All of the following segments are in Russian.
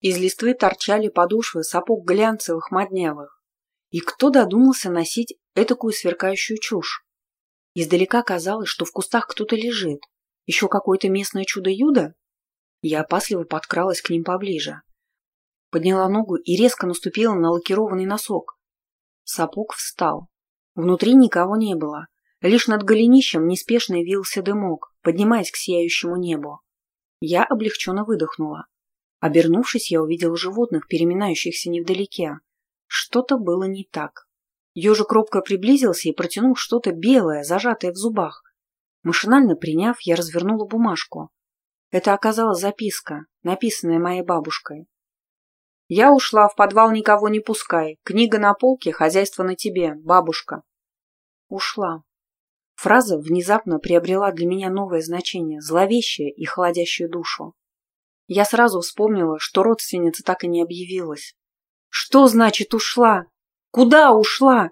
Из листвы торчали подошвы сапог глянцевых, моднявых. И кто додумался носить этакую сверкающую чушь? Издалека казалось, что в кустах кто-то лежит. Еще какое-то местное чудо-юдо? Я опасливо подкралась к ним поближе. Подняла ногу и резко наступила на лакированный носок. Сапог встал. Внутри никого не было. Лишь над голенищем неспешно явился дымок, поднимаясь к сияющему небу. Я облегченно выдохнула. Обернувшись, я увидела животных, переминающихся невдалеке. Что-то было не так. Ежик робко приблизился и протянул что-то белое, зажатое в зубах. Машинально приняв, я развернула бумажку. Это оказалась записка, написанная моей бабушкой. «Я ушла, в подвал никого не пускай. Книга на полке, хозяйство на тебе, бабушка». Ушла. Фраза внезапно приобрела для меня новое значение, зловещее и холодящее душу. Я сразу вспомнила, что родственница так и не объявилась. Что значит ушла? Куда ушла?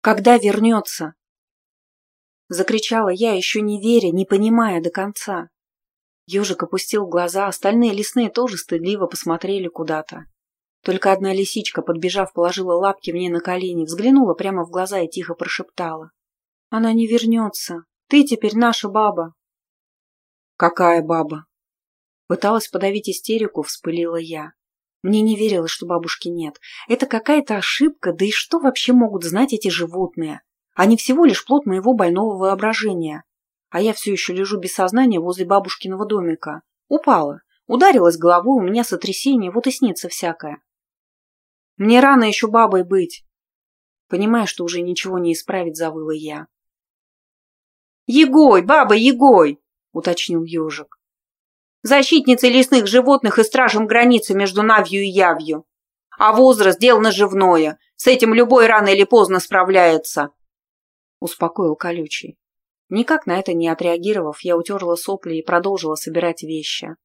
Когда вернется? Закричала я, еще не веря, не понимая до конца. Ежик опустил глаза, остальные лесные тоже стыдливо посмотрели куда-то. Только одна лисичка, подбежав, положила лапки мне на колени, взглянула прямо в глаза и тихо прошептала. Она не вернется. Ты теперь наша баба. Какая баба? Пыталась подавить истерику, вспылила я. Мне не верилось, что бабушки нет. Это какая-то ошибка, да и что вообще могут знать эти животные? Они всего лишь плод моего больного воображения. А я все еще лежу без сознания возле бабушкиного домика. Упала. Ударилась головой, у меня сотрясение, вот и снится всякое. Мне рано еще бабой быть. Понимая, что уже ничего не исправить, завыла я. «Егой, баба Егой!» — уточнил ежик. «Защитницей лесных животных и стражем границы между Навью и Явью. А возраст – дело наживное. С этим любой рано или поздно справляется», — успокоил колючий. Никак на это не отреагировав, я утерла сопли и продолжила собирать вещи.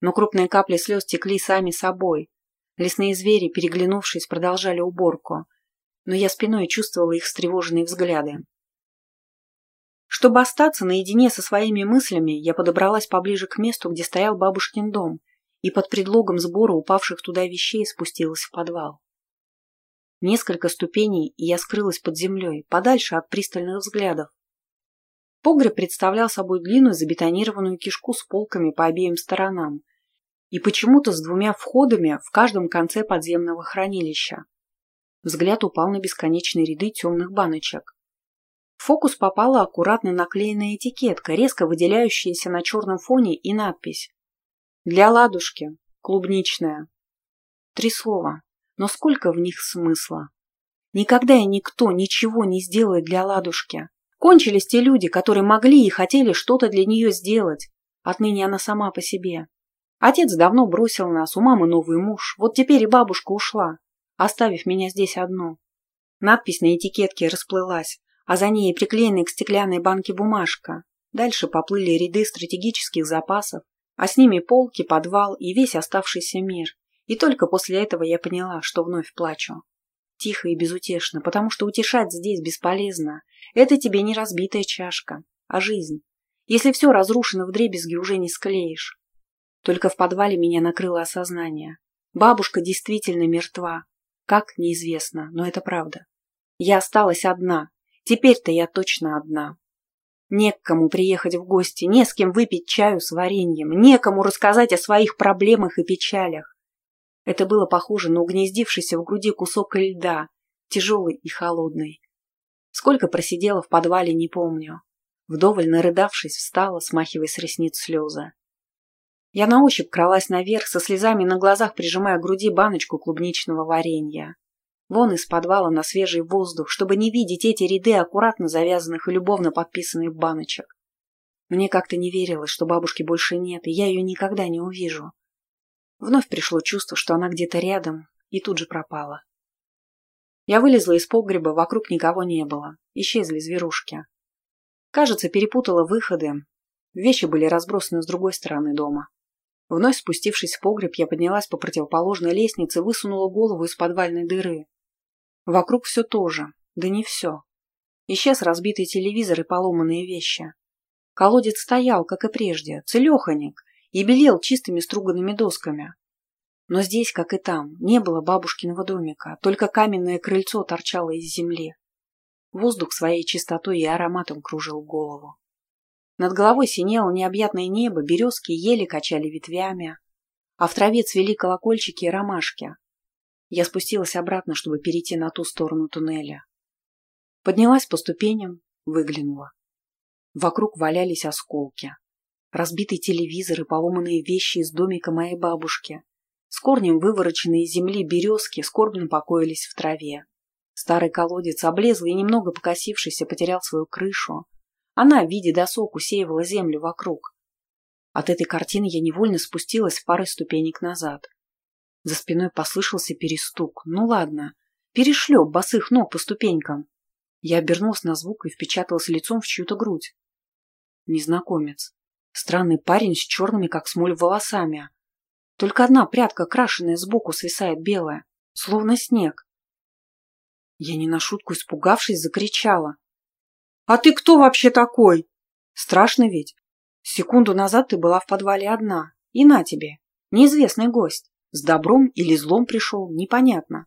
Но крупные капли слез текли сами собой. Лесные звери, переглянувшись, продолжали уборку. Но я спиной чувствовала их встревоженные взгляды. Чтобы остаться наедине со своими мыслями, я подобралась поближе к месту, где стоял бабушкин дом, и под предлогом сбора упавших туда вещей спустилась в подвал. Несколько ступеней, и я скрылась под землей, подальше от пристальных взглядов. Погреб представлял собой длинную забетонированную кишку с полками по обеим сторонам и почему-то с двумя входами в каждом конце подземного хранилища. Взгляд упал на бесконечные ряды темных баночек. Фокус попала аккуратно наклеенная этикетка, резко выделяющаяся на черном фоне и надпись. «Для ладушки. Клубничная». Три слова, но сколько в них смысла. Никогда и никто ничего не сделает для ладушки. Кончились те люди, которые могли и хотели что-то для нее сделать. Отныне она сама по себе. Отец давно бросил нас, у мамы новый муж, вот теперь и бабушка ушла, оставив меня здесь одну. Надпись на этикетке расплылась, а за ней приклеенная к стеклянной банке бумажка. Дальше поплыли ряды стратегических запасов, а с ними полки, подвал и весь оставшийся мир. И только после этого я поняла, что вновь плачу. Тихо и безутешно, потому что утешать здесь бесполезно. Это тебе не разбитая чашка, а жизнь. Если все разрушено вдребезги, уже не склеишь. Только в подвале меня накрыло осознание. Бабушка действительно мертва. Как, неизвестно, но это правда. Я осталась одна, Теперь-то я точно одна. Не к кому приехать в гости, не с кем выпить чаю с вареньем, некому рассказать о своих проблемах и печалях. Это было похоже на угнездившийся в груди кусок льда, тяжелый и холодный. Сколько просидела в подвале, не помню. Вдоволь нарыдавшись, встала, смахивая с ресниц слезы. Я на ощупь кралась наверх, со слезами на глазах прижимая к груди баночку клубничного варенья. Вон из подвала на свежий воздух, чтобы не видеть эти ряды аккуратно завязанных и любовно подписанных баночек. Мне как-то не верилось, что бабушки больше нет, и я ее никогда не увижу. Вновь пришло чувство, что она где-то рядом, и тут же пропала. Я вылезла из погреба, вокруг никого не было. Исчезли зверушки. Кажется, перепутала выходы. Вещи были разбросаны с другой стороны дома. Вновь спустившись в погреб, я поднялась по противоположной лестнице высунула голову из подвальной дыры. Вокруг все то же, да не все. Исчез разбитый телевизор и поломанные вещи. Колодец стоял, как и прежде, целеханик, и белел чистыми струганными досками. Но здесь, как и там, не было бабушкиного домика, только каменное крыльцо торчало из земли. Воздух своей чистотой и ароматом кружил голову. Над головой синело необъятное небо, березки еле качали ветвями, а в траве цвели колокольчики и ромашки. Я спустилась обратно, чтобы перейти на ту сторону туннеля. Поднялась по ступеням, выглянула. Вокруг валялись осколки. Разбитый телевизор и поломанные вещи из домика моей бабушки. С корнем вывороченные из земли березки скорбно покоились в траве. Старый колодец, облезлый и немного покосившийся, потерял свою крышу. Она в виде досок усеивала землю вокруг. От этой картины я невольно спустилась парой ступенек назад. За спиной послышался перестук. Ну ладно, перешлеп босых ног по ступенькам. Я обернулась на звук и впечаталась лицом в чью-то грудь. Незнакомец. Странный парень с черными, как смоль, волосами. Только одна прядка, крашеная сбоку, свисает белая, словно снег. Я не на шутку испугавшись, закричала. «А ты кто вообще такой?» «Страшно ведь. Секунду назад ты была в подвале одна. И на тебе. Неизвестный гость. С добром или злом пришел, непонятно».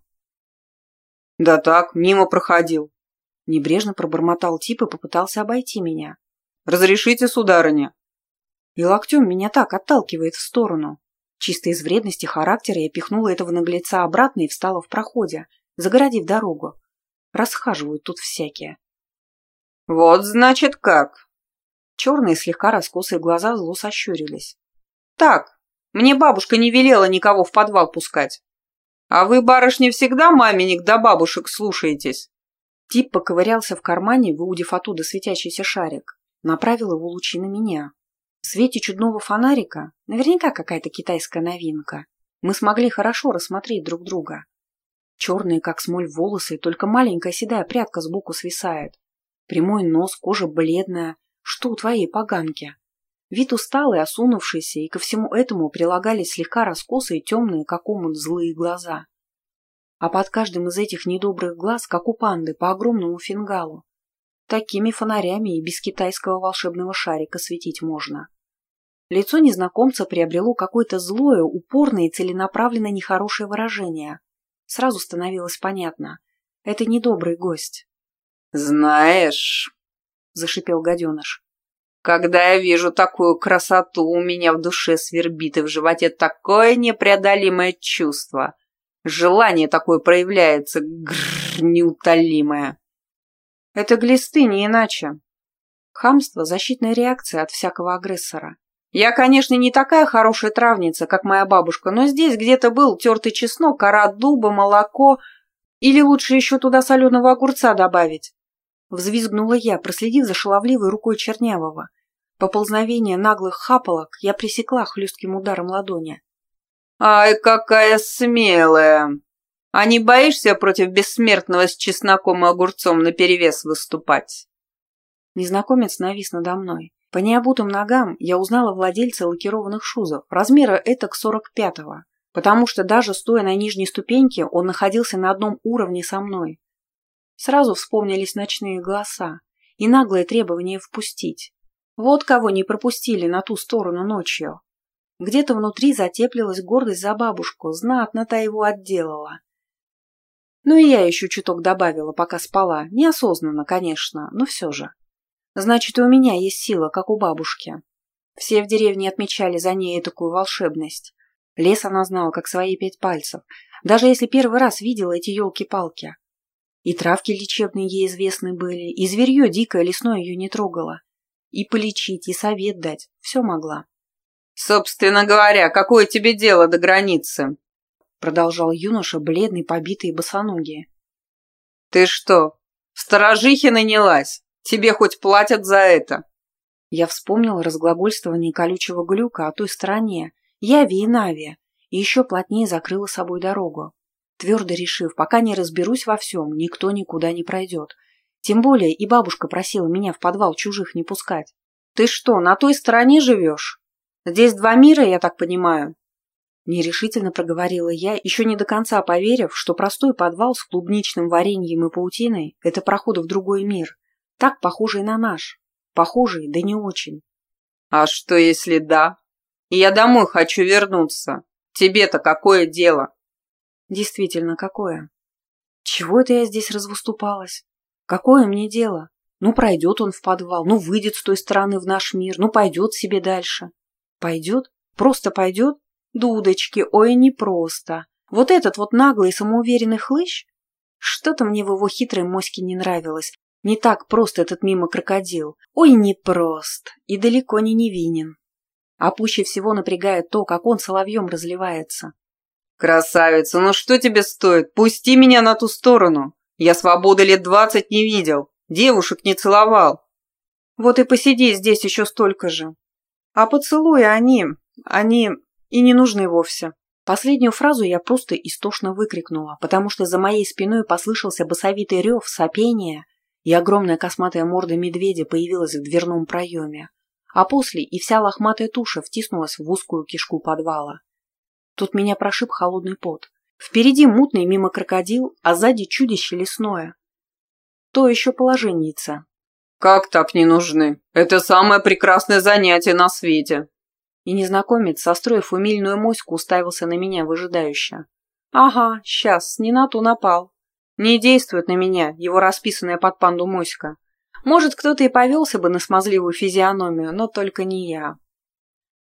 «Да так, мимо проходил». Небрежно пробормотал тип и попытался обойти меня. «Разрешите, сударыня?» И локтем меня так отталкивает в сторону. Чисто из вредности характера я пихнула этого наглеца обратно и встала в проходе, загородив дорогу. Расхаживают тут всякие. «Вот, значит, как!» Черные слегка раскосые глаза зло сощурились. «Так, мне бабушка не велела никого в подвал пускать. А вы, барышни, всегда маменек да бабушек слушаетесь?» Тип поковырялся в кармане, выудив оттуда светящийся шарик. Направил его лучи на меня. В свете чудного фонарика, наверняка какая-то китайская новинка, мы смогли хорошо рассмотреть друг друга. Черные, как смоль, волосы, только маленькая седая прядка сбоку свисает. Прямой нос, кожа бледная. Что у твоей поганки? Вид усталый, осунувшийся, и ко всему этому прилагались слегка раскосые, темные, как омут, злые глаза. А под каждым из этих недобрых глаз, как у панды, по огромному фингалу. Такими фонарями и без китайского волшебного шарика светить можно. Лицо незнакомца приобрело какое-то злое, упорное и целенаправленно нехорошее выражение. Сразу становилось понятно. Это недобрый гость. «Знаешь», — зашипел гаденыш, «когда я вижу такую красоту, у меня в душе свербит и в животе такое непреодолимое чувство. Желание такое проявляется, грррр, неутолимое». «Это глисты, не иначе», Хамство – защитная реакция от всякого агрессора. Я, конечно, не такая хорошая травница, как моя бабушка, но здесь где-то был тертый чеснок, кора дуба, молоко. Или лучше еще туда соленого огурца добавить. Взвизгнула я, проследив за шаловливой рукой Чернявого. Поползновение наглых хапалок я пресекла хлестким ударом ладони. «Ай, какая смелая! А не боишься против бессмертного с чесноком и огурцом наперевес выступать?» Незнакомец навис надо мной. По необутым ногам я узнала владельца лакированных шузов, размера этак 45-го, потому что даже стоя на нижней ступеньке, он находился на одном уровне со мной. Сразу вспомнились ночные голоса и наглое требование впустить. Вот кого не пропустили на ту сторону ночью. Где-то внутри затеплилась гордость за бабушку, знатно та его отделала. Ну и я еще чуток добавила, пока спала, неосознанно, конечно, но все же. Значит, и у меня есть сила, как у бабушки. Все в деревне отмечали за ней такую волшебность. Лес она знала, как свои пять пальцев, даже если первый раз видела эти елки-палки. И травки лечебные ей известны были, и зверье дикое лесное ее не трогало. И полечить, и совет дать, все могла. «Собственно говоря, какое тебе дело до границы?» Продолжал юноша, бледный, побитый и босоногий. «Ты что, в сторожихе нанялась?» Тебе хоть платят за это?» Я вспомнил разглагольствование колючего глюка о той стороне, Яви и Нави, и еще плотнее закрыла собой дорогу, твердо решив, пока не разберусь во всем, никто никуда не пройдет. Тем более и бабушка просила меня в подвал чужих не пускать. «Ты что, на той стороне живешь? Здесь два мира, я так понимаю?» Нерешительно проговорила я, еще не до конца поверив, что простой подвал с клубничным вареньем и паутиной – это проход в другой мир, так похожий на наш. Похожий, да не очень. А что если да? Я домой хочу вернуться. Тебе-то какое дело? Действительно, какое? Чего это я здесь развыступалась? Какое мне дело? Ну, пройдет он в подвал, ну, выйдет с той стороны в наш мир, ну, пойдет себе дальше. Пойдет? Просто пойдет? Дудочки, ой, не просто. Вот этот вот наглый самоуверенный хлыщ? Что-то мне в его хитрой моське не нравилось. Не так просто этот мимо крокодил. Ой, не прост. И далеко не невинен. А пуще всего напрягает то, как он соловьем разливается. «Красавица, ну что тебе стоит? Пусти меня на ту сторону. Я свободы лет двадцать не видел. Девушек не целовал». «Вот и посиди здесь еще столько же. А поцелуи они, они и не нужны вовсе». Последнюю фразу я просто истошно выкрикнула, потому что за моей спиной послышался басовитый рев, сопение, и огромная косматая морда медведя появилась в дверном проеме, а после и вся лохматая туша втиснулась в узкую кишку подвала. Тут меня прошиб холодный пот. Впереди мутный мимо крокодил, а сзади чудище лесное. То еще положенница. «Как так не нужны? Это самое прекрасное занятие на свете!» И незнакомец, состроив умильную моську, уставился на меня выжидающе. «Ага, сейчас, не на ту напал. Не действует на меня его расписанная под панду моська. Может, кто-то и повелся бы на смазливую физиономию, но только не я».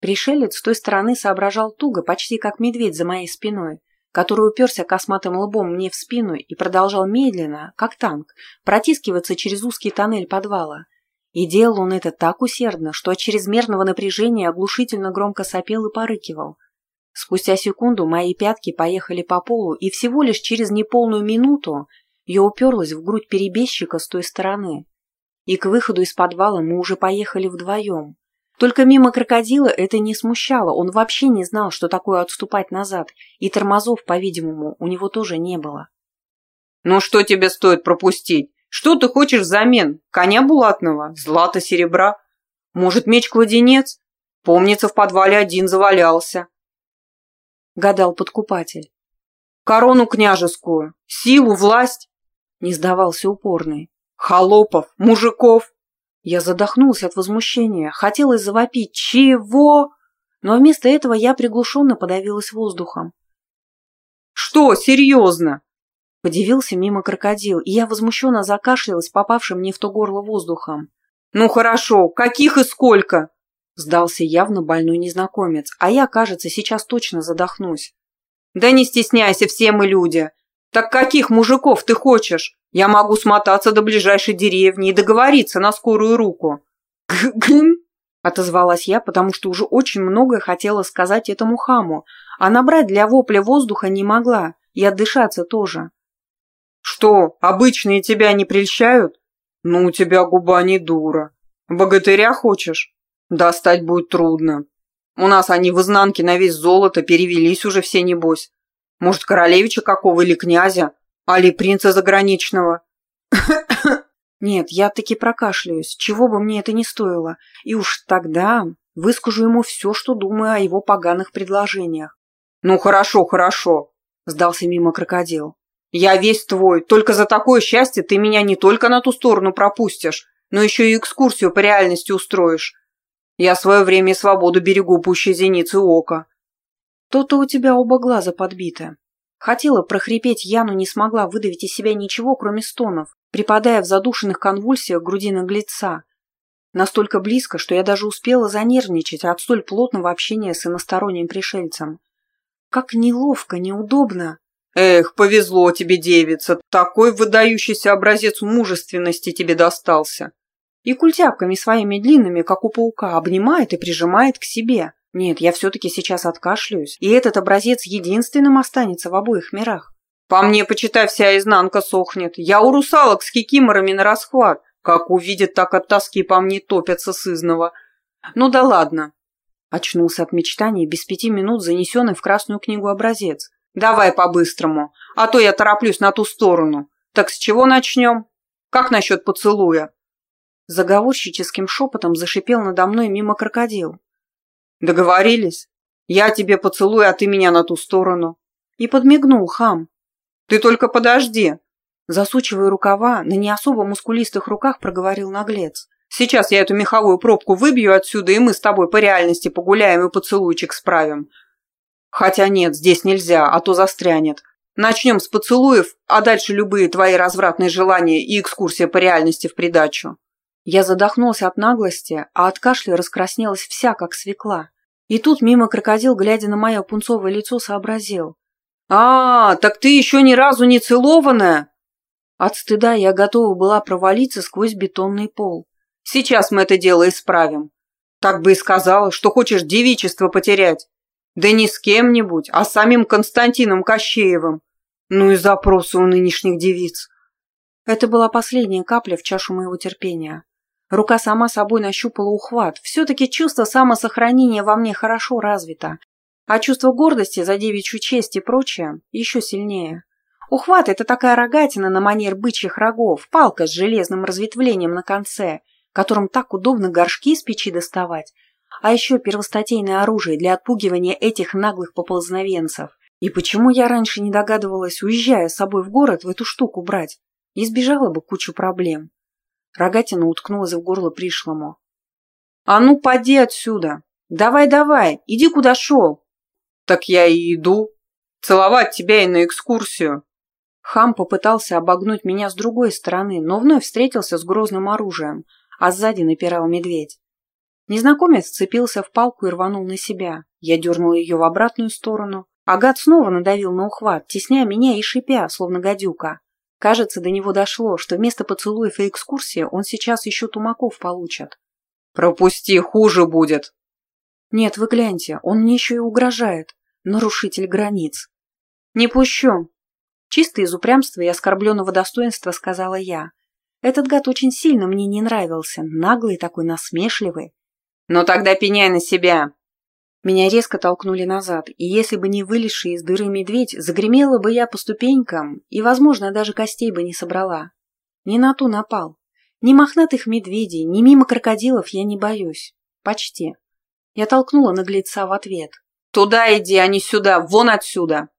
Пришелец с той стороны соображал туго, почти как медведь за моей спиной, который уперся косматым лбом мне в спину и продолжал медленно, как танк, протискиваться через узкий тоннель подвала, и делал он это так усердно, что от чрезмерного напряжения оглушительно громко сопел и порыкивал. Спустя секунду мои пятки поехали по полу, и всего лишь через неполную минуту я уперлась в грудь перебежчика с той стороны. И к выходу из подвала мы уже поехали вдвоем. Только мимо крокодила это не смущало, он вообще не знал, что такое отступать назад, и тормозов, по-видимому, у него тоже не было. «Ну что тебе стоит пропустить? Что ты хочешь взамен? Коня булатного? Злата серебра? Может, меч-кладенец? Помнится, в подвале один завалялся. Гадал подкупатель. Корону княжескую, силу, власть? Не сдавался упорный. Холопов, мужиков. Я задохнулся от возмущения, хотелось завопить «Чего?», но вместо этого я приглушенно подавилась воздухом. «Что, серьезно? Подивился мимо крокодил, и я возмущенно закашлялась попавшим мне в то горло воздухом. «Ну хорошо, каких и сколько?» Сдался явно больной незнакомец, а я, кажется, сейчас точно задохнусь. «Да не стесняйся, все мы люди. Так каких мужиков ты хочешь? Я могу смотаться до ближайшей деревни и договориться на скорую руку». «Гм!» – отозвалась я, потому что уже очень многое хотела сказать этому хаму, а набрать для вопля воздуха не могла, и отдышаться тоже. Что, обычные тебя не прельщают? Ну, у тебя губа не дура. Богатыря хочешь? Достать будет трудно. У нас они в изнанке на весь золото перевелись уже все небось. Может, королевича какого или князя? Али принца заграничного? Нет, я таки прокашляюсь, чего бы мне это ни стоило. И уж тогда выскажу ему все, что думаю о его поганых предложениях. Ну хорошо, хорошо, сдался мимо крокодил. Я весь твой, только за такое счастье ты меня не только на ту сторону пропустишь, но еще и экскурсию по реальности устроишь. Я свое время и свободу берегу пуще зеницы ока. То-то у тебя оба глаза подбиты. Хотела прохрипеть я, но не смогла выдавить из себя ничего, кроме стонов, припадая в задушенных конвульсиях груди наглеца. Настолько близко, что я даже успела занервничать от столь плотного общения с иносторонним пришельцем. Как неловко, неудобно. Эх, повезло тебе, девица, такой выдающийся образец мужественности тебе достался. И культяпками своими длинными, как у паука, обнимает и прижимает к себе. Нет, я все-таки сейчас откашляюсь, и этот образец единственным останется в обоих мирах. По мне, почитай, вся изнанка сохнет. Я у русалок с кикиморами на расхват. Как увидят, так от тоски по мне топятся сызного. Ну да ладно. Очнулся от мечтаний без пяти минут занесенный в Красную книгу образец. Давай по-быстрому, а то я тороплюсь на ту сторону. Так с чего начнем? Как насчет поцелуя?» Заговорщическим шепотом зашипел надо мной мимо крокодил. «Договорились? Я тебе поцелую, а ты меня на ту сторону». И подмигнул хам. «Ты только подожди!» Засучивая рукава, на не особо мускулистых руках проговорил наглец. «Сейчас я эту меховую пробку выбью отсюда, и мы с тобой по реальности погуляем и поцелуйчик справим. Хотя нет, здесь нельзя, а то застрянет. Начнем с поцелуев, а дальше любые твои развратные желания и экскурсия по реальности в придачу. Я задохнулся от наглости, а от кашля раскраснелась вся, как свекла. И тут мимо крокодил, глядя на мое пунцовое лицо, сообразил. «А, так ты еще ни разу не целованная?» От стыда я готова была провалиться сквозь бетонный пол. «Сейчас мы это дело исправим. Так бы и сказала, что хочешь девичество потерять. Да не с кем-нибудь, а с самим Константином Кощеевым. Ну и запросы у нынешних девиц». Это была последняя капля в чашу моего терпения. Рука сама собой нащупала ухват. Все-таки чувство самосохранения во мне хорошо развито, а чувство гордости за девичью честь и прочее еще сильнее. Ухват – это такая рогатина на манер бычьих рогов, палка с железным разветвлением на конце, которым так удобно горшки с печи доставать, а еще первостатейное оружие для отпугивания этих наглых поползновенцев. И почему я раньше не догадывалась, уезжая с собой в город, в эту штуку брать? Избежала бы кучу проблем. Рогатина уткнулась в горло пришлому. «А ну, поди отсюда! Давай-давай, иди куда шел!» «Так я и иду. Целовать тебя и на экскурсию!» Хам попытался обогнуть меня с другой стороны, но вновь встретился с грозным оружием, а сзади напирал медведь. Незнакомец вцепился в палку и рванул на себя. Я дернула ее в обратную сторону. Агат снова надавил на ухват, тесняя меня и шипя, словно гадюка. Кажется, до него дошло, что вместо поцелуев и экскурсии он сейчас еще тумаков получит. «Пропусти, хуже будет!» «Нет, вы гляньте, он мне еще и угрожает. Нарушитель границ». «Не пущу!» Чисто из упрямства и оскорбленного достоинства сказала я. Этот гад очень сильно мне не нравился, наглый такой, насмешливый. «Ну тогда пеняй на себя!» Меня резко толкнули назад, и если бы не вылезший из дыры медведь, загремела бы я по ступенькам и, возможно, даже костей бы не собрала. Не на ту напал. Ни мохнатых медведей, ни мимо крокодилов я не боюсь. Почти. Я толкнула наглеца в ответ. «Туда иди, а не сюда! Вон отсюда!»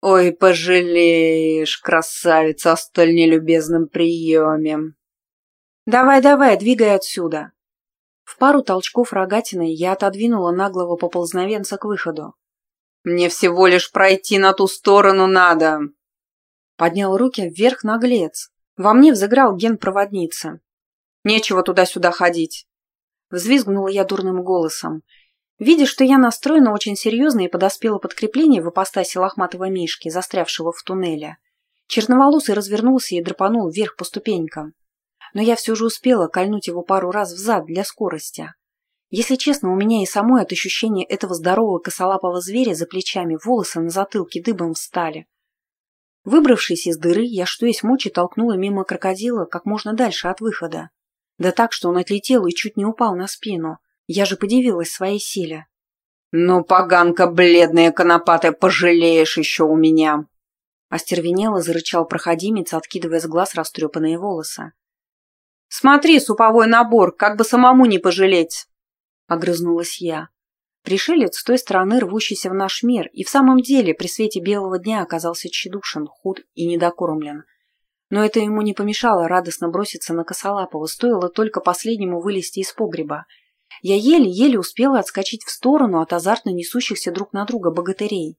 «Ой, пожалеешь, красавица, о столь нелюбезном приеме!» «Давай-давай, двигай отсюда!» В пару толчков рогатиной я отодвинула наглого поползновенца к выходу. «Мне всего лишь пройти на ту сторону надо!» Поднял руки вверх наглец. Во мне взыграл ген проводницы. «Нечего туда-сюда ходить!» Взвизгнула я дурным голосом. Видя, что я настроена очень серьезно и подоспела подкрепление в ипостаси лохматого мишки, застрявшего в туннеле, черноволосый развернулся и драпанул вверх по ступенькам но я все же успела кольнуть его пару раз в зад для скорости. Если честно, у меня и самой от ощущения этого здорового косолапого зверя за плечами волосы на затылке дыбом встали. Выбравшись из дыры, я что есть мочи толкнула мимо крокодила как можно дальше от выхода. Да так, что он отлетел и чуть не упал на спину. Я же подивилась своей силе. «Ну, поганка бледная конопатая, пожалеешь еще у меня!» Остервенело зарычал проходимец, откидывая с глаз растрепанные волосы. Смотри, суповой набор, как бы самому не пожалеть!» Огрызнулась я. Пришелец с той стороны, рвущийся в наш мир, и в самом деле при свете белого дня оказался тщедушен, худ и недокормлен. Но это ему не помешало радостно броситься на Косолапова, стоило только последнему вылезти из погреба. Я еле-еле успела отскочить в сторону от азартно несущихся друг на друга богатырей.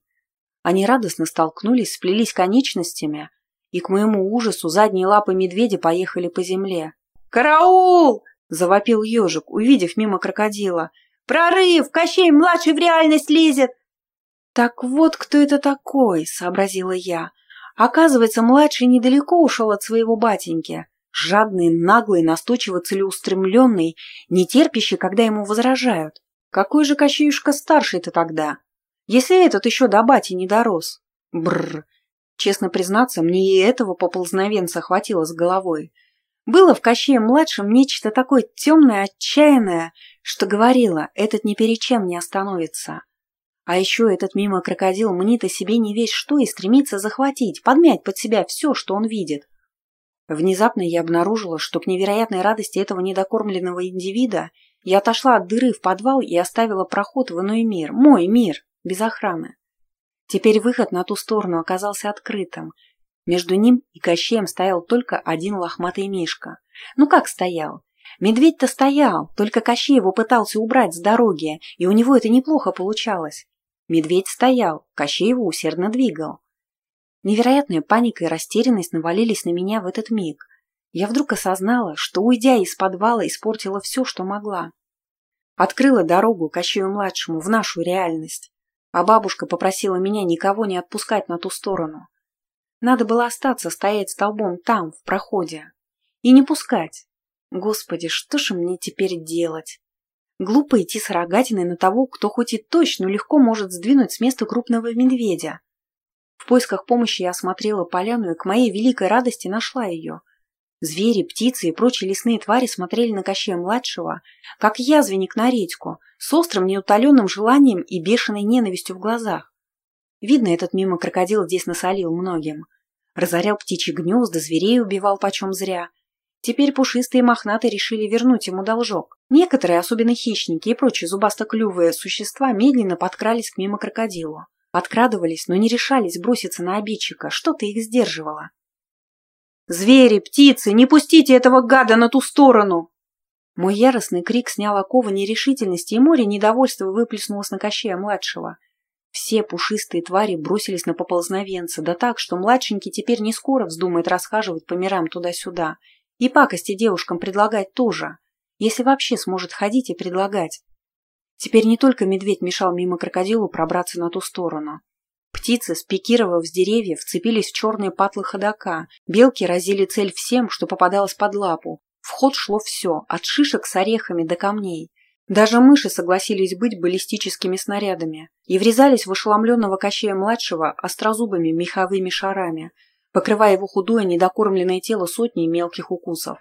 Они радостно столкнулись, сплелись конечностями, и к моему ужасу задние лапы медведя поехали по земле. «Караул!» – завопил ежик, увидев мимо крокодила. «Прорыв! Кощей-младший в реальность лезет!» «Так вот кто это такой!» – сообразила я. Оказывается, младший недалеко ушел от своего батеньки. Жадный, наглый, настойчиво целеустремленный, не терпящий, когда ему возражают. Какой же Кощеюшка старший-то тогда? Если этот еще до бати не дорос. Бррр. Честно признаться, мне и этого поползновенца хватило с головой. Было в Кощее-младшем нечто такое темное, отчаянное, что говорило, этот ни перед чем не остановится. А еще этот мимо крокодил мнит о себе не весь что и стремится захватить, подмять под себя все, что он видит. Внезапно я обнаружила, что к невероятной радости этого недокормленного индивида я отошла от дыры в подвал и оставила проход в иной мир, мой мир, без охраны. Теперь выход на ту сторону оказался открытым, между ним и Кощеем стоял только один лохматый мишка. Ну как стоял? Медведь-то стоял, только Кощей его пытался убрать с дороги, и у него это неплохо получалось. Медведь стоял, Кощей его усердно двигал. Невероятная паника и растерянность навалились на меня в этот миг. Я вдруг осознала, что, уйдя из подвала, испортила все, что могла. Открыла дорогу Кощею-младшему в нашу реальность, а бабушка попросила меня никого не отпускать на ту сторону. Надо было остаться стоять столбом там, в проходе, и не пускать. Господи, что же мне теперь делать? Глупо идти с рогатиной на того, кто хоть и точно, но легко может сдвинуть с места крупного медведя. В поисках помощи я осмотрела поляну и к моей великой радости нашла ее. Звери, птицы и прочие лесные твари смотрели на Кощея-младшего, как язвенник на редьку, с острым неутоленным желанием и бешеной ненавистью в глазах. Видно, этот мимо крокодил здесь насолил многим. Разорял птичьи гнезда, зверей убивал почем зря. Теперь пушистые и мохнатые решили вернуть ему должок. Некоторые, особенно хищники и прочие зубастоклювые существа, медленно подкрались к мимо крокодилу. Подкрадывались, но не решались броситься на обидчика, что-то их сдерживало. «Звери, птицы, не пустите этого гада на ту сторону!» Мой яростный крик снял оковы нерешительности, и море недовольства выплеснулось на Кощея-младшего. Все пушистые твари бросились на поползновенца, да так, что младшенький теперь не скоро вздумает расхаживать по мирам туда-сюда. И пакости девушкам предлагать тоже, если вообще сможет ходить и предлагать. Теперь не только медведь мешал мимо крокодилу пробраться на ту сторону. Птицы, спикировав с деревьев, вцепились в черные патлы ходока, белки разили цель всем, что попадалось под лапу. В ход шло все, от шишек с орехами до камней. Даже мыши согласились быть баллистическими снарядами и врезались в ошеломленного Кощея-младшего острозубыми меховыми шарами, покрывая его худое недокормленное тело сотней мелких укусов.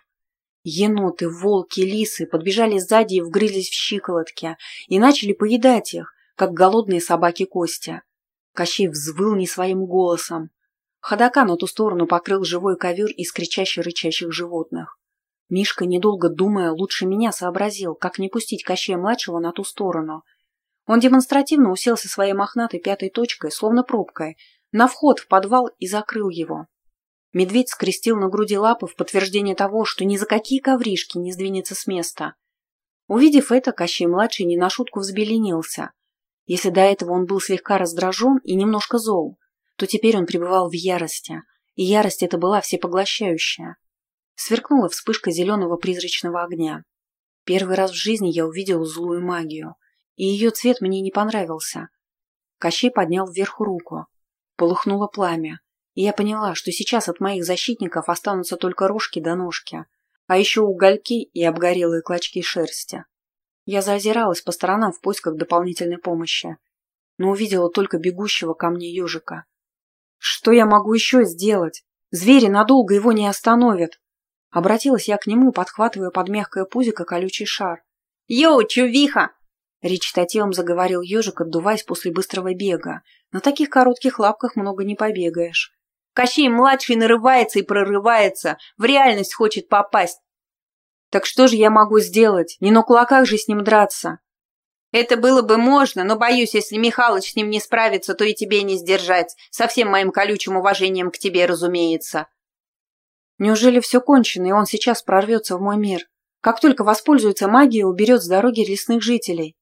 Еноты, волки, лисы подбежали сзади и вгрызлись в щиколотки и начали поедать их, как голодные собаки Костя. Кощей взвыл не своим голосом. Ходока на ту сторону покрыл живой ковер из кричаще-рычащих животных. Мишка, недолго думая, лучше меня сообразил, как не пустить Кощея-младшего на ту сторону. Он демонстративно уселся своей мохнатой пятой точкой, словно пробкой, на вход в подвал и закрыл его. Медведь скрестил на груди лапы в подтверждение того, что ни за какие ковришки не сдвинется с места. Увидев это, Кощей-младший не на шутку взбеленился. Если до этого он был слегка раздражен и немножко зол, то теперь он пребывал в ярости, и ярость эта была всепоглощающая. Сверкнула вспышка зеленого призрачного огня. Первый раз в жизни я увидел злую магию, и ее цвет мне не понравился. Кощей поднял вверх руку. Полыхнуло пламя, и я поняла, что сейчас от моих защитников останутся только рожки до ножки, а еще угольки и обгорелые клочки шерсти. Я заозиралась по сторонам в поисках дополнительной помощи, но увидела только бегущего ко мне ежика. Что я могу еще сделать? Звери надолго его не остановят. Обратилась я к нему, подхватывая под мягкое пузико колючий шар. «Йоу, чувиха!» Речитативом заговорил ежик, отдуваясь после быстрого бега. На таких коротких лапках много не побегаешь. Кощей-младший нарывается и прорывается, в реальность хочет попасть. Так что же я могу сделать? Не на кулаках же с ним драться. Это было бы можно, но боюсь, если Михалыч с ним не справится, то и тебе не сдержать. Со всем моим колючим уважением к тебе, разумеется. Неужели все кончено, и он сейчас прорвется в мой мир? Как только воспользуется магией, уберет с дороги лесных жителей.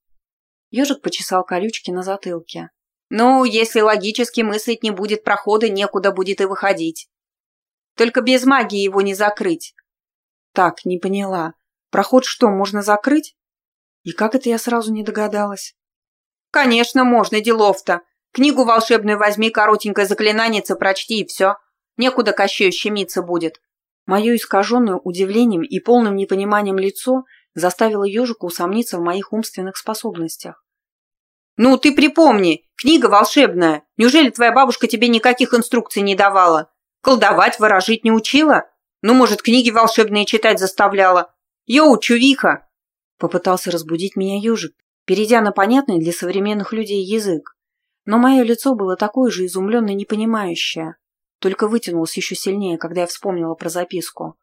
Ежик почесал колючки на затылке. Ну, если логически мыслить не будет прохода, некуда будет и выходить. Только без магии его не закрыть. Так, не поняла. Проход что, можно закрыть? И как это я сразу не догадалась? Конечно, можно, делов-то. Книгу волшебную возьми, коротенькое заклинанице прочти и все. Некуда Кощею щемиться будет. Мое искаженное удивлением и полным непониманием лицо заставило ежика усомниться в моих умственных способностях. «Ну, ты припомни, книга волшебная. Неужели твоя бабушка тебе никаких инструкций не давала? Колдовать, ворожить не учила? Ну, может, книги волшебные читать заставляла? Йоу, чувиха!» Попытался разбудить меня ежик, перейдя на понятный для современных людей язык. Но мое лицо было такое же изумленно непонимающее, только вытянулось еще сильнее, когда я вспомнила про записку.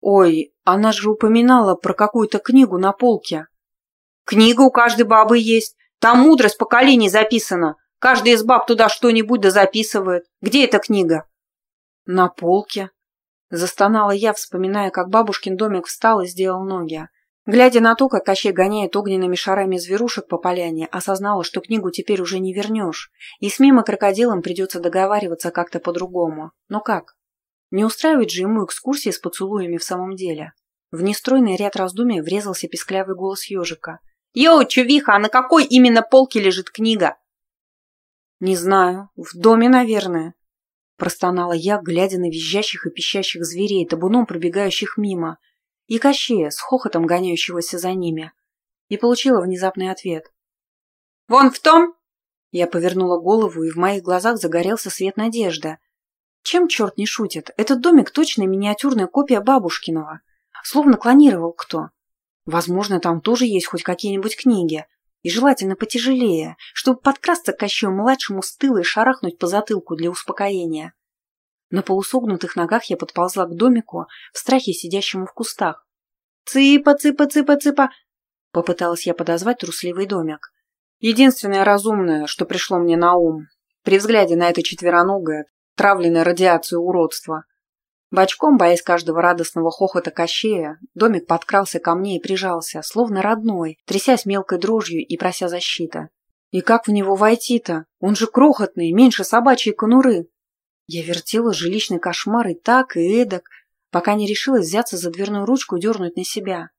«Ой, она же упоминала про какую-то книгу на полке». «Книга у каждой бабы есть. Там мудрость поколений записана. Каждая из баб туда что-нибудь да записывает. Где эта книга?» «На полке». Застонала я, вспоминая, как бабушкин домик встал и сделал ноги. Глядя на то, как Кощей гоняет огненными шарами зверушек по поляне, осознала, что книгу теперь уже не вернешь, и с мимо крокодилом придется договариваться как-то по-другому. Но как? Не устраивает же ему экскурсии с поцелуями в самом деле. В нестройный ряд раздумий врезался песклявый голос ежика. «Йоу, чувиха, а на какой именно полке лежит книга?» «Не знаю. В доме, наверное», – простонала я, глядя на визжащих и пищащих зверей, табуном пробегающих мимо – и Кощея с хохотом гоняющегося за ними, и получила внезапный ответ. «Вон в том!» Я повернула голову, и в моих глазах загорелся свет надежды. Чем черт не шутит? Этот домик точно миниатюрная копия бабушкиного. Словно клонировал кто. Возможно, там тоже есть хоть какие-нибудь книги. И желательно потяжелее, чтобы подкрасться к Кощею-младшему с тыла и шарахнуть по затылку для успокоения. На полусогнутых ногах я подползла к домику, в страхе сидящему в кустах. «Цыпа, цыпа, цыпа, цыпа!» Попыталась я подозвать трусливый домик. Единственное разумное, что пришло мне на ум, при взгляде на это четвероногое, травленное радиацию уродство. Бочком, боясь каждого радостного хохота кощея, домик подкрался ко мне и прижался, словно родной, трясясь мелкой дрожью и прося защиты. И как в него войти-то? Он же крохотный, меньше собачьей конуры. Я вертела жилищный кошмар и так, и эдак, пока не решилась взяться за дверную ручку и дернуть на себя.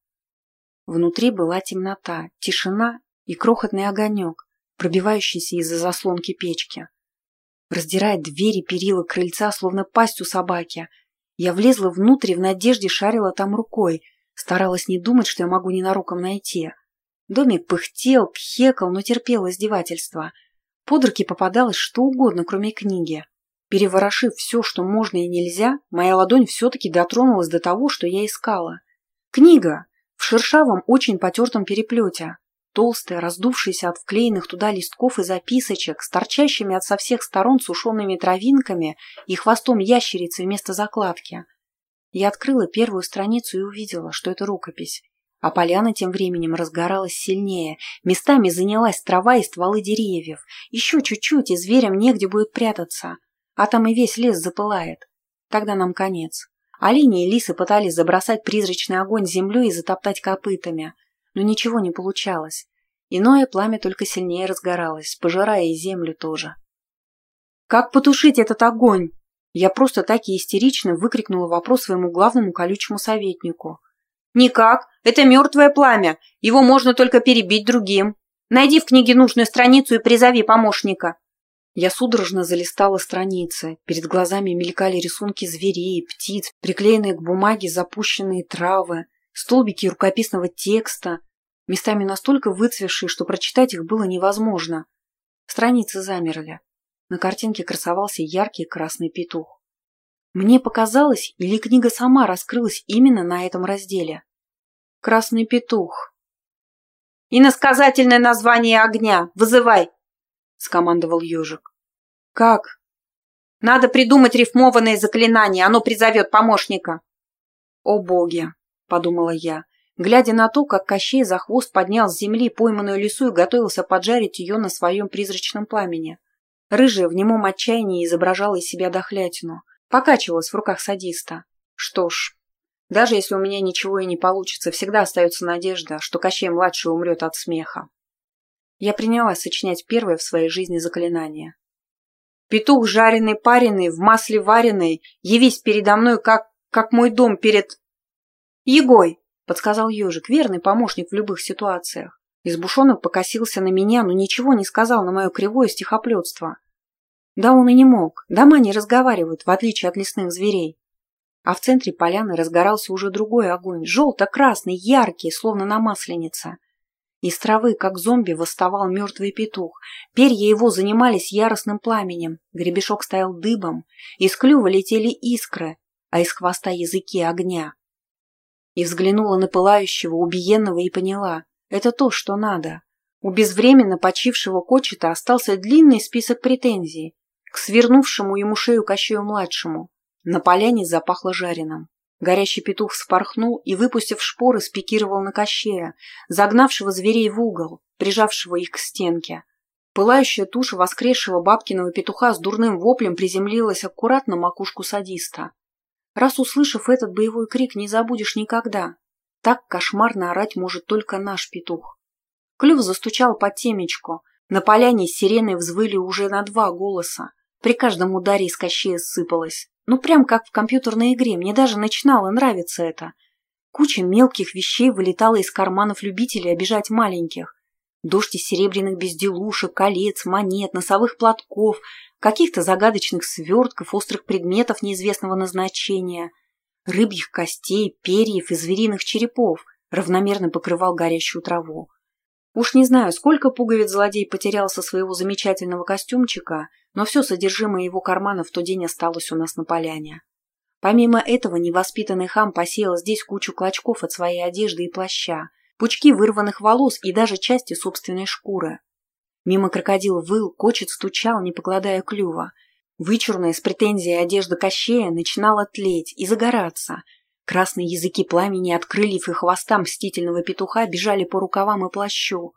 Внутри была темнота, тишина и крохотный огонек, пробивающийся из-за заслонки печки. Раздирая двери перила крыльца, словно пасть у собаки, я влезла внутрь в надежде шарила там рукой, старалась не думать, что я могу ненароком найти. Домик пыхтел, кхекал, но терпел издевательства. Под руки попадалось что угодно, кроме книги. Переворошив все, что можно и нельзя, моя ладонь все-таки дотронулась до того, что я искала. Книга! В шершавом, очень потертом переплете. Толстая, раздувшаяся от вклеенных туда листков и записочек, с торчащими от со всех сторон сушеными травинками и хвостом ящерицы вместо закладки. Я открыла первую страницу и увидела, что это рукопись. А поляна тем временем разгоралась сильнее, местами занялась трава и стволы деревьев. Еще чуть-чуть, и зверям негде будет прятаться а там и весь лес запылает. Тогда нам конец. Олени и лисы пытались забросать призрачный огонь землей и затоптать копытами, но ничего не получалось. Иное пламя только сильнее разгоралось, пожирая и землю тоже. «Как потушить этот огонь?» Я просто так и истерично выкрикнула вопрос своему главному колючему советнику. «Никак. Это мертвое пламя. Его можно только перебить другим. Найди в книге нужную страницу и призови помощника. Я судорожно залистала страницы. Перед глазами мелькали рисунки зверей, птиц, приклеенные к бумаге запущенные травы, столбики рукописного текста, местами настолько выцвевшие, что прочитать их было невозможно. Страницы замерли. На картинке красовался яркий красный петух. Мне показалось, или книга сама раскрылась именно на этом разделе. Красный петух. «Иносказательное название огня! Вызывай!» — скомандовал ежик. «Как?» «Надо придумать рифмованное заклинание, оно призовет помощника». «О боги!» — подумала я, глядя на то, как Кощей за хвост поднял с земли пойманную лису и готовился поджарить ее на своем призрачном пламени. Рыжая в немом отчаянии изображала из себя дохлятину, покачивалась в руках садиста. Что ж, даже если у меня ничего и не получится, всегда остается надежда, что Кощей-младший умрет от смеха. Я принялась сочинять первое в своей жизни заклинание. «Петух жареный, пареный, в масле вареный, явись передо мной, как, как мой дом перед...» «Егой!» — подсказал ежик, верный помощник в любых ситуациях. Избушонок покосился на меня, но ничего не сказал на мое кривое стихоплетство. Да он и не мог, дома не разговаривают, в отличие от лесных зверей. А в центре поляны разгорался уже другой огонь, желто-красный, яркий, словно на масленице. Из травы, как зомби, восставал мертвый петух. Перья его занимались яростным пламенем, гребешок стоял дыбом, из клюва летели искры, а из хвоста языки огня. И взглянула на пылающего, убиенного и поняла — это то, что надо. У безвременно почившего кочета остался длинный список претензий к свернувшему ему шею Кощею-младшему. На поляне запахло жареным. Горящий петух вспорхнул и, выпустив шпоры, спикировал на кощея, загнавшего зверей в угол, прижавшего их к стенке. Пылающая туша воскресшего бабкиного петуха с дурным воплем приземлилась аккуратно макушку садиста. Раз услышав этот боевой крик, не забудешь никогда. Так кошмарно орать может только наш петух. Клюв застучал по темечку. На поляне сирены взвыли уже на два голоса. При каждом ударе из кощея сыпалось. Ну, прям как в компьютерной игре, мне даже начинало нравиться это. Куча мелких вещей вылетала из карманов любителей обижать маленьких. Дождь из серебряных безделушек, колец, монет, носовых платков, каких-то загадочных свертков, острых предметов неизвестного назначения, рыбьих костей, перьев и звериных черепов равномерно покрывал горящую траву. Уж не знаю, сколько пуговиц злодей потерял со своего замечательного костюмчика, но все содержимое его кармана в тот день осталось у нас на поляне. Помимо этого, невоспитанный хам посеял здесь кучу клочков от своей одежды и плаща, пучки вырванных волос и даже части собственной шкуры. Мимо крокодил выл, кочет стучал, не покладая клюва. Вычурная с претензией одежда Кощея начинала тлеть и загораться. Красные языки пламени от крыльев и хвоста мстительного петуха бежали по рукавам и плащу.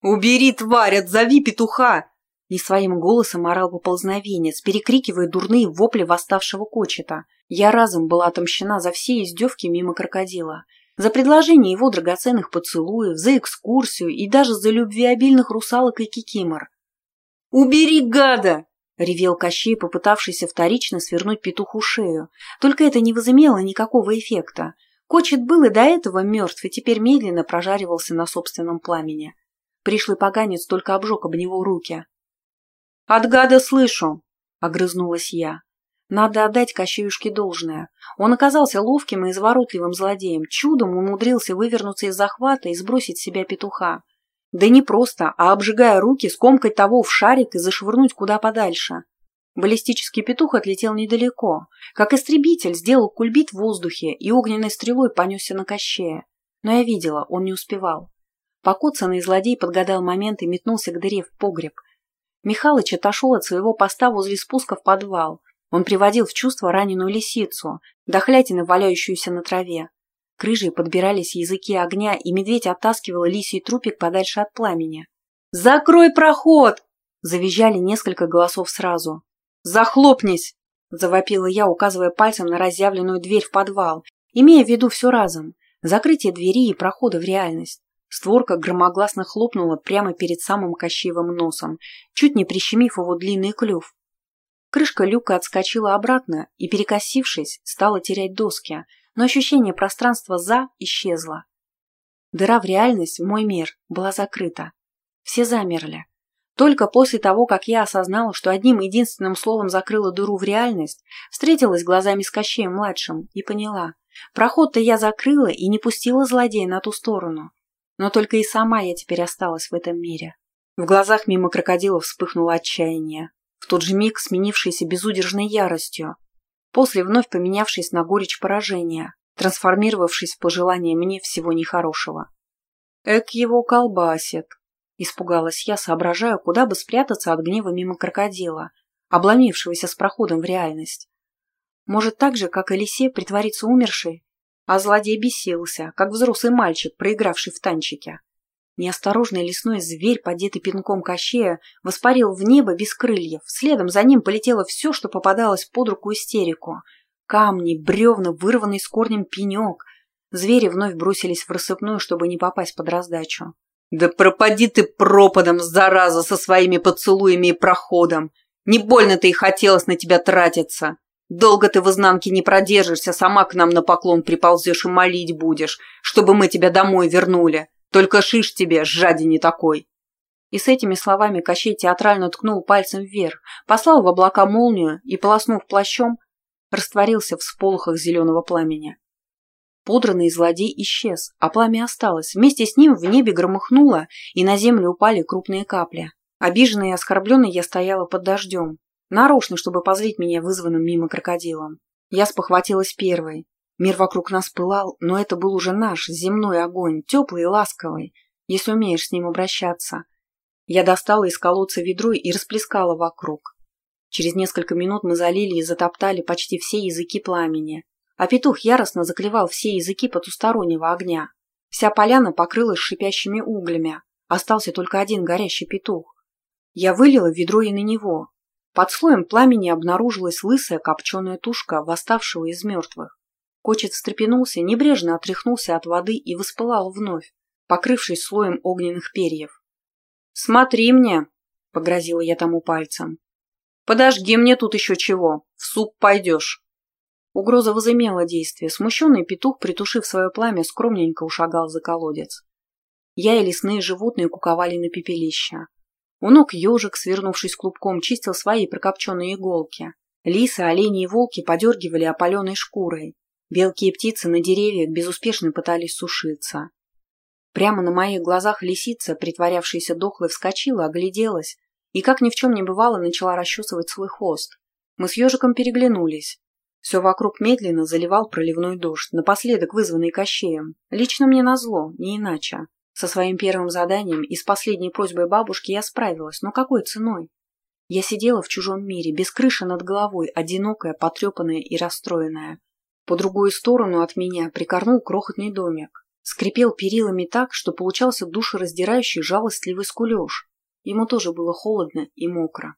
«Убери, тварь, отзови петуха!» Не своим голосом орал поползновенец, перекрикивая дурные вопли восставшего кочета. Я разом была отомщена за все издевки мимо крокодила за предложение его драгоценных поцелуев, за экскурсию и даже за любвеобильных русалок и кикимор. «Убери, гада!» — ревел Кощей, попытавшийся вторично свернуть петуху шею. Только это не возымело никакого эффекта. Кочет был и до этого мертв, и теперь медленно прожаривался на собственном пламени. Пришлый поганец только обжег об него руки. «От гада слышу!» — огрызнулась я. Надо отдать Кощеюшке должное. Он оказался ловким и изворотливым злодеем, чудом умудрился вывернуться из захвата и сбросить с себя петуха. Да не просто, а обжигая руки, скомкать того в шарик и зашвырнуть куда подальше. Баллистический петух отлетел недалеко. Как истребитель сделал кульбит в воздухе и огненной стрелой понесся на Кощея. Но я видела, он не успевал. Покоцанный злодей подгадал момент и метнулся к дыре в погреб. Михалыч отошел от своего поста возле спуска в подвал, он приводил в чувство раненую лисицу, дохлятины, валяющуюся на траве. К рыжей подбирались языки огня, и медведь оттаскивал лисий трупик подальше от пламени. «Закрой проход!» – завизжали несколько голосов сразу. «Захлопнись!» – завопила я, указывая пальцем на разъявленную дверь в подвал, имея в виду все разом – закрытие двери и прохода в реальность. Створка громогласно хлопнула прямо перед самым Кощеевым носом, чуть не прищемив его длинный клюв. Крышка люка отскочила обратно и, перекосившись, стала терять доски, но ощущение пространства «за» исчезло. Дыра в реальность, в мой мир, была закрыта. Все замерли. Только после того, как я осознала, что одним единственным словом закрыла дыру в реальность, встретилась глазами с Кощеем-младшим и поняла. Проход-то я закрыла и не пустила злодея на ту сторону. Но только и сама я теперь осталась в этом мире. В глазах мимо крокодила вспыхнуло отчаяние в тот же миг сменившейся безудержной яростью, после вновь поменявшись на горечь поражения, трансформировавшись в пожелание мне всего нехорошего. «Эк его колбасит!» – испугалась я, соображая, куда бы спрятаться от гнева мимо крокодила, обломившегося с проходом в реальность. Может, так же, как Элисе, притвориться умершей? А злодей бесился, как взрослый мальчик, проигравший в танчике. Неосторожный лесной зверь, подетый пинком кощея, воспарил в небо без крыльев. Следом за ним полетело все, что попадалось под руку истерику. Камни, бревна, вырванный с корнем пенек. Звери вновь бросились в рассыпную, чтобы не попасть под раздачу. «Да пропади ты пропадом, зараза, со своими поцелуями и проходом! Не больно-то и хотелось на тебя тратиться!» Долго ты в изнанке не продержишься, сама к нам на поклон приползешь и молить будешь, чтобы мы тебя домой вернули. Только шиш тебе, жадине такой!» И с этими словами Кощей театрально ткнул пальцем вверх, послал в облака молнию и, полоснув плащом, растворился в сполохах зеленого пламени. Пудранный злодей исчез, а пламя осталось. Вместе с ним в небе громыхнуло, и на землю упали крупные капли. Обиженный и оскорбленный я стояла под дождем, нарочно, чтобы позлить меня вызванным мимо крокодилом. Я спохватилась первой, Мир вокруг нас пылал, но это был уже наш, земной огонь, теплый и ласковый, если умеешь с ним обращаться. Я достала из колодца ведро и расплескала вокруг. Через несколько минут мы залили и затоптали почти все языки пламени, а петух яростно заклевал все языки потустороннего огня. Вся поляна покрылась шипящими углями, остался только один горящий петух. Я вылила ведро и на него. Под слоем пламени обнаружилась лысая копченая тушка восставшего из мертвых. Кочет встрепенулся, небрежно отряхнулся от воды и воспылал вновь, покрывшись слоем огненных перьев. «Смотри мне!» — погрозила я тому пальцем. «Подожги мне тут еще чего, в суп пойдешь!» Угроза возымела действие. Смущенный петух, притушив свое пламя, скромненько ушагал за колодец. Я и лесные животные куковали на пепелище. У ног ежик, свернувшись клубком, чистил свои прокопченные иголки. Лисы, олени и волки подергивали опаленной шкурой. Белки и птицы на деревьях безуспешно пытались сушиться. Прямо на моих глазах лисица, притворявшаяся дохлой, вскочила, огляделась и, как ни в чем не бывало, начала расчесывать свой хвост. Мы с ежиком переглянулись. Все вокруг медленно заливал проливной дождь, напоследок вызванный Кощеем. Лично мне назло, не иначе. Со своим первым заданием и с последней просьбой бабушки я справилась, но какой ценой? Я сидела в чужом мире, без крыши над головой, одинокая, потрепанная и расстроенная. По другую сторону от меня прикорнул крохотный домик. Скрипел перилами так, что получался душераздирающий жалостливый скулеж. Ему тоже было холодно и мокро.